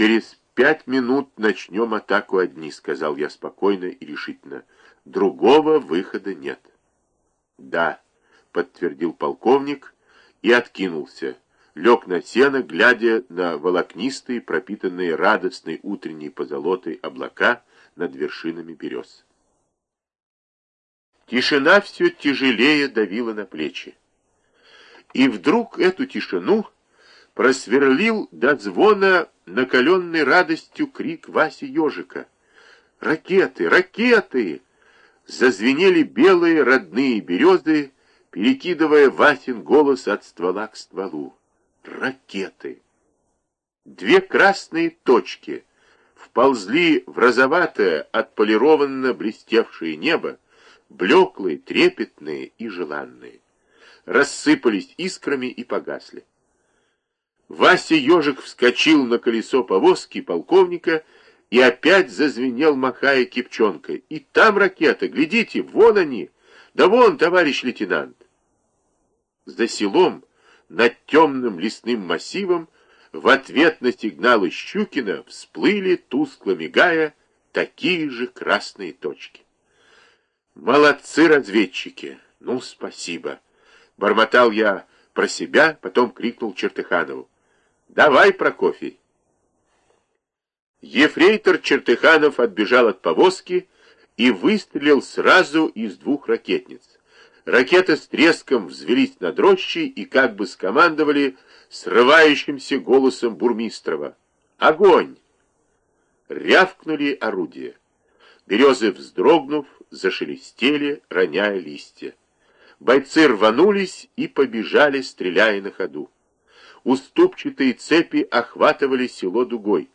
«Через пять минут начнем атаку одни», — сказал я спокойно и решительно. «Другого выхода нет». «Да», — подтвердил полковник и откинулся. Лег на сено, глядя на волокнистые, пропитанные радостной утренней позолотой облака над вершинами берез. Тишина все тяжелее давила на плечи. И вдруг эту тишину просверлил до звона накаленный радостью крик Васи Ежика. «Ракеты! Ракеты!» Зазвенели белые родные березы, перекидывая Васин голос от ствола к стволу. «Ракеты!» Две красные точки вползли в розоватое, отполированно блестевшее небо, блеклые, трепетные и желанные. Рассыпались искрами и погасли. Вася Ежик вскочил на колесо повозки полковника и опять зазвенел, махая кипчонкой. И там ракета, глядите, вон они! Да вон, товарищ лейтенант! За селом, над темным лесным массивом, в ответ на сигналы Щукина всплыли, тускло мигая, такие же красные точки. Молодцы разведчики! Ну, спасибо! Бормотал я про себя, потом крикнул Чертыханову. Давай, Прокофий. Ефрейтор Чертыханов отбежал от повозки и выстрелил сразу из двух ракетниц. Ракеты с треском взвелись над рощей и как бы скомандовали срывающимся голосом Бурмистрова. «Огонь!» Рявкнули орудия. Березы, вздрогнув, зашелестели, роняя листья. Бойцы рванулись и побежали, стреляя на ходу. Уступчатые цепи охватывали село дугой.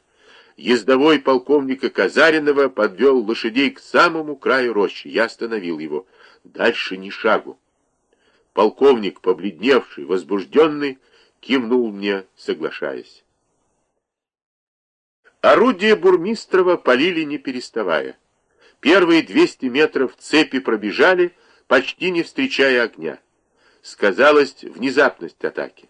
Ездовой полковника Казаринова подвел лошадей к самому краю рощи. Я остановил его. Дальше ни шагу. Полковник, побледневший, возбужденный, кивнул мне, соглашаясь. Орудия Бурмистрова полили не переставая. Первые 200 метров цепи пробежали, почти не встречая огня. Сказалась внезапность атаки.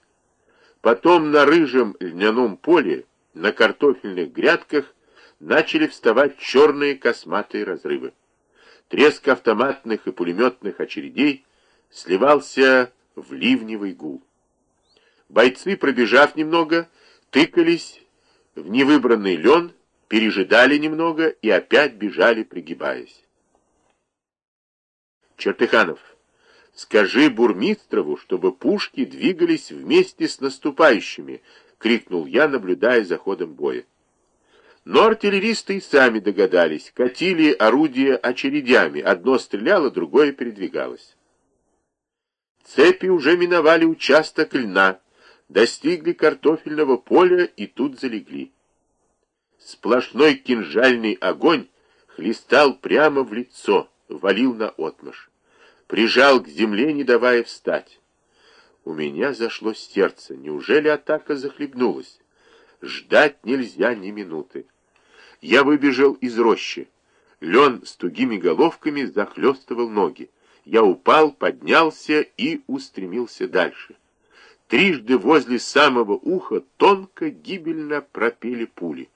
Потом на рыжем льняном поле, на картофельных грядках начали вставать черные косматые разрывы. Треск автоматных и пулеметных очередей сливался в ливневый гул. Бойцы, пробежав немного, тыкались в невыбранный лен, пережидали немного и опять бежали, пригибаясь. Чертыханов. «Скажи Бурмистрову, чтобы пушки двигались вместе с наступающими!» — крикнул я, наблюдая за ходом боя. Но артиллеристы и сами догадались, катили орудия очередями, одно стреляло, другое передвигалось. Цепи уже миновали участок льна, достигли картофельного поля и тут залегли. Сплошной кинжальный огонь хлестал прямо в лицо, валил на отмашь прижал к земле, не давая встать. У меня зашло сердце. Неужели атака захлебнулась? Ждать нельзя ни минуты. Я выбежал из рощи. Лен с тугими головками захлестывал ноги. Я упал, поднялся и устремился дальше. Трижды возле самого уха тонко, гибельно пропели пули.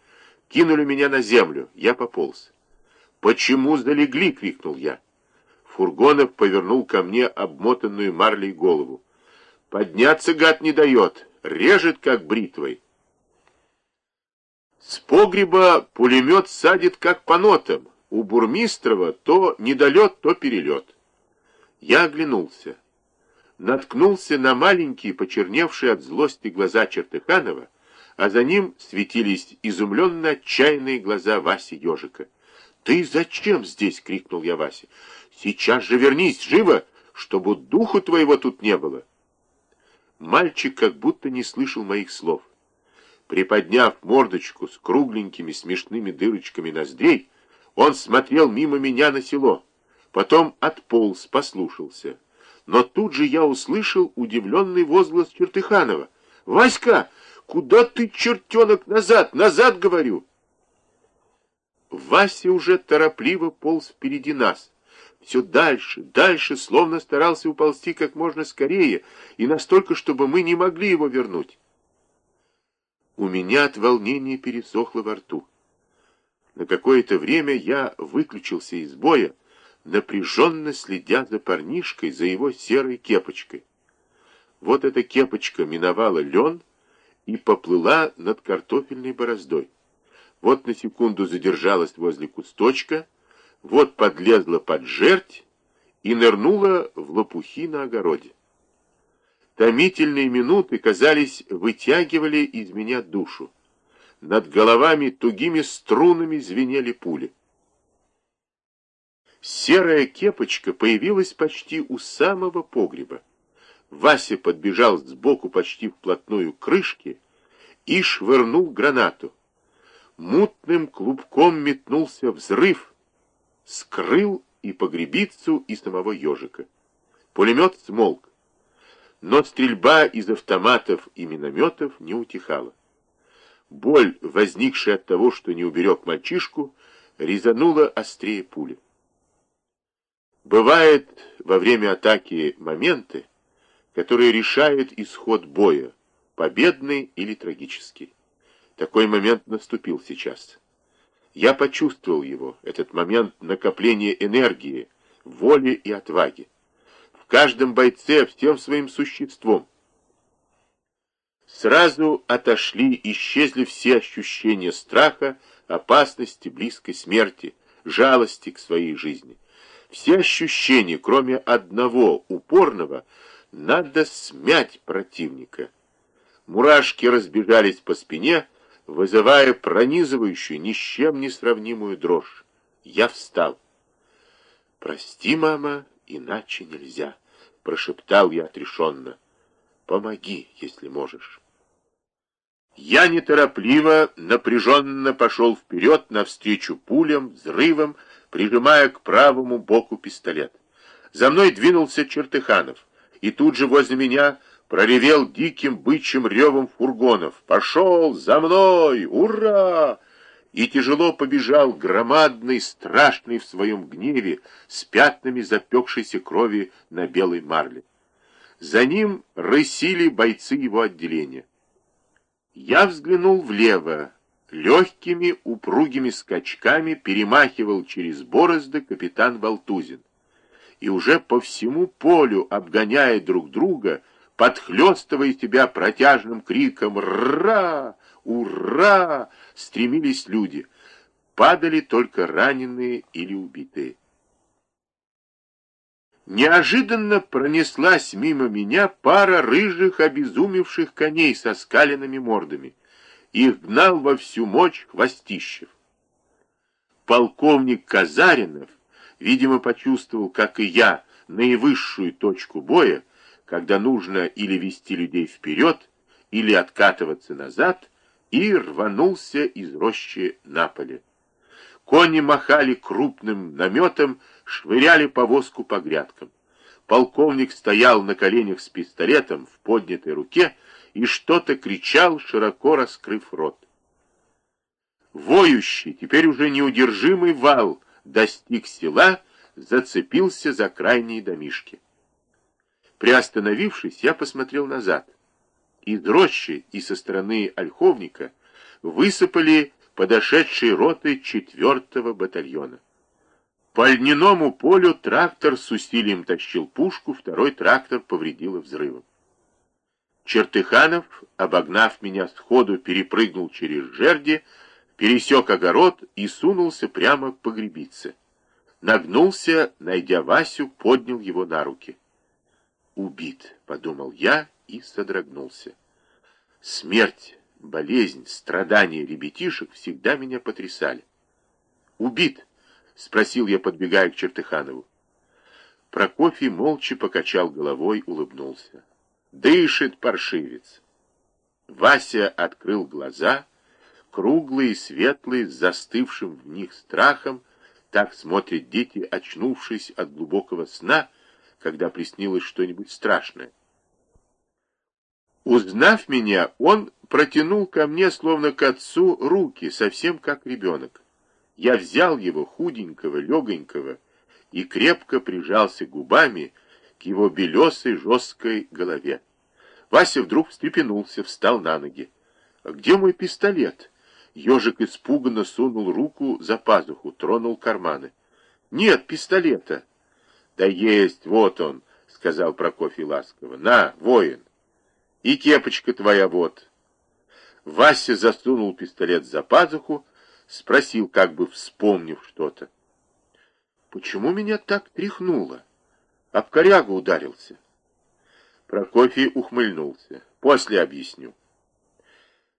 Кинули меня на землю. Я пополз. «Почему залегли?» — крикнул я. Фургонов повернул ко мне обмотанную марлей голову. Подняться гад не дает, режет как бритвой. С погреба пулемет садит как по нотам. У Бурмистрова то недолет, то перелет. Я оглянулся. Наткнулся на маленькие, почерневшие от злости глаза Чертыханова, а за ним светились изумленно отчаянные глаза Васи Ежика. «Ты зачем здесь?» — крикнул я Васе. «Сейчас же вернись, живо, чтобы духу твоего тут не было!» Мальчик как будто не слышал моих слов. Приподняв мордочку с кругленькими смешными дырочками ноздрей, он смотрел мимо меня на село. Потом отполз, послушался. Но тут же я услышал удивленный возглас Чертыханова. «Васька, куда ты, чертенок, назад? Назад, говорю!» Вася уже торопливо полз впереди нас. Все дальше, дальше, словно старался уползти как можно скорее, и настолько, чтобы мы не могли его вернуть. У меня от волнения пересохло во рту. На какое-то время я выключился из боя, напряженно следя за парнишкой, за его серой кепочкой. Вот эта кепочка миновала лен и поплыла над картофельной бороздой. Вот на секунду задержалась возле кусточка, вот подлезла под жерть и нырнула в лопухи на огороде. Томительные минуты, казались, вытягивали из меня душу. Над головами тугими струнами звенели пули. Серая кепочка появилась почти у самого погреба. Вася подбежал сбоку почти вплотную к крышке и швырнул гранату. Мутным клубком метнулся взрыв, скрыл и погребицу, и самого ежика. Пулемет смолк но стрельба из автоматов и минометов не утихала. Боль, возникшая от того, что не уберег мальчишку, резанула острее пули. Бывает во время атаки моменты, которые решают исход боя, победный или трагический. Такой момент наступил сейчас. Я почувствовал его, этот момент накопления энергии, воли и отваги каждом бойце всем своим существом. Сразу отошли, исчезли все ощущения страха, опасности, близкой смерти, жалости к своей жизни. Все ощущения, кроме одного, упорного, надо смять противника. Мурашки разбежались по спине, вызывая пронизывающую, ни с чем не сравнимую дрожь. Я встал. «Прости, мама, иначе нельзя», — прошептал я отрешенно. «Помоги, если можешь». Я неторопливо, напряженно пошел вперед навстречу пулям, взрывам, прижимая к правому боку пистолет. За мной двинулся Чертыханов, и тут же возле меня проревел диким бычьим ревом фургонов. «Пошел! За мной! Ура!» и тяжело побежал громадный, страшный в своем гневе, с пятнами запекшейся крови на белой марле. За ним рысили бойцы его отделения. Я взглянул влево. Легкими, упругими скачками перемахивал через борозды капитан Валтузин. И уже по всему полю, обгоняя друг друга, подхлестывая себя протяжным криком «Ра! Ура!» стремились люди. Падали только раненые или убитые. Неожиданно пронеслась мимо меня пара рыжих обезумевших коней со скаленными мордами. Их гнал во всю мощь Хвостищев. Полковник Казаринов, видимо, почувствовал, как и я, наивысшую точку боя, когда нужно или вести людей вперед, или откатываться назад, и рванулся из рощи на поле. Кони махали крупным наметом, швыряли повозку по грядкам. Полковник стоял на коленях с пистолетом в поднятой руке и что-то кричал, широко раскрыв рот. Воющий, теперь уже неудержимый вал достиг села, зацепился за крайние домишки. Приостановившись, я посмотрел назад из рощи и со стороны Ольховника высыпали подошедшие роты четвертого батальона. По льняному полю трактор с усилием тащил пушку, второй трактор повредило взрывом. Чертыханов, обогнав меня сходу, перепрыгнул через жерди, пересек огород и сунулся прямо к погребице. Нагнулся, найдя Васю, поднял его на руки. «Убит», — подумал я и содрогнулся. Смерть, болезнь, страдания ребятишек всегда меня потрясали. «Убит?» — спросил я, подбегая к Чертыханову. Прокофий молча покачал головой, улыбнулся. «Дышит паршивец!» Вася открыл глаза, круглые, светлые, с застывшим в них страхом, так смотрят дети, очнувшись от глубокого сна, когда приснилось что-нибудь страшное. Узнав меня, он протянул ко мне, словно к отцу, руки, совсем как ребенок. Я взял его, худенького, легонького, и крепко прижался губами к его белесой жесткой голове. Вася вдруг встрепенулся, встал на ноги. где мой пистолет? Ежик испуганно сунул руку за пазуху, тронул карманы. Нет пистолета. Да есть, вот он, сказал Прокофий ласково. На, воин. И кепочка твоя вот. Вася засунул пистолет за пазуху, спросил, как бы вспомнив что-то. Почему меня так тряхнуло? Об корягу ударился. Прокофий ухмыльнулся. После объясню.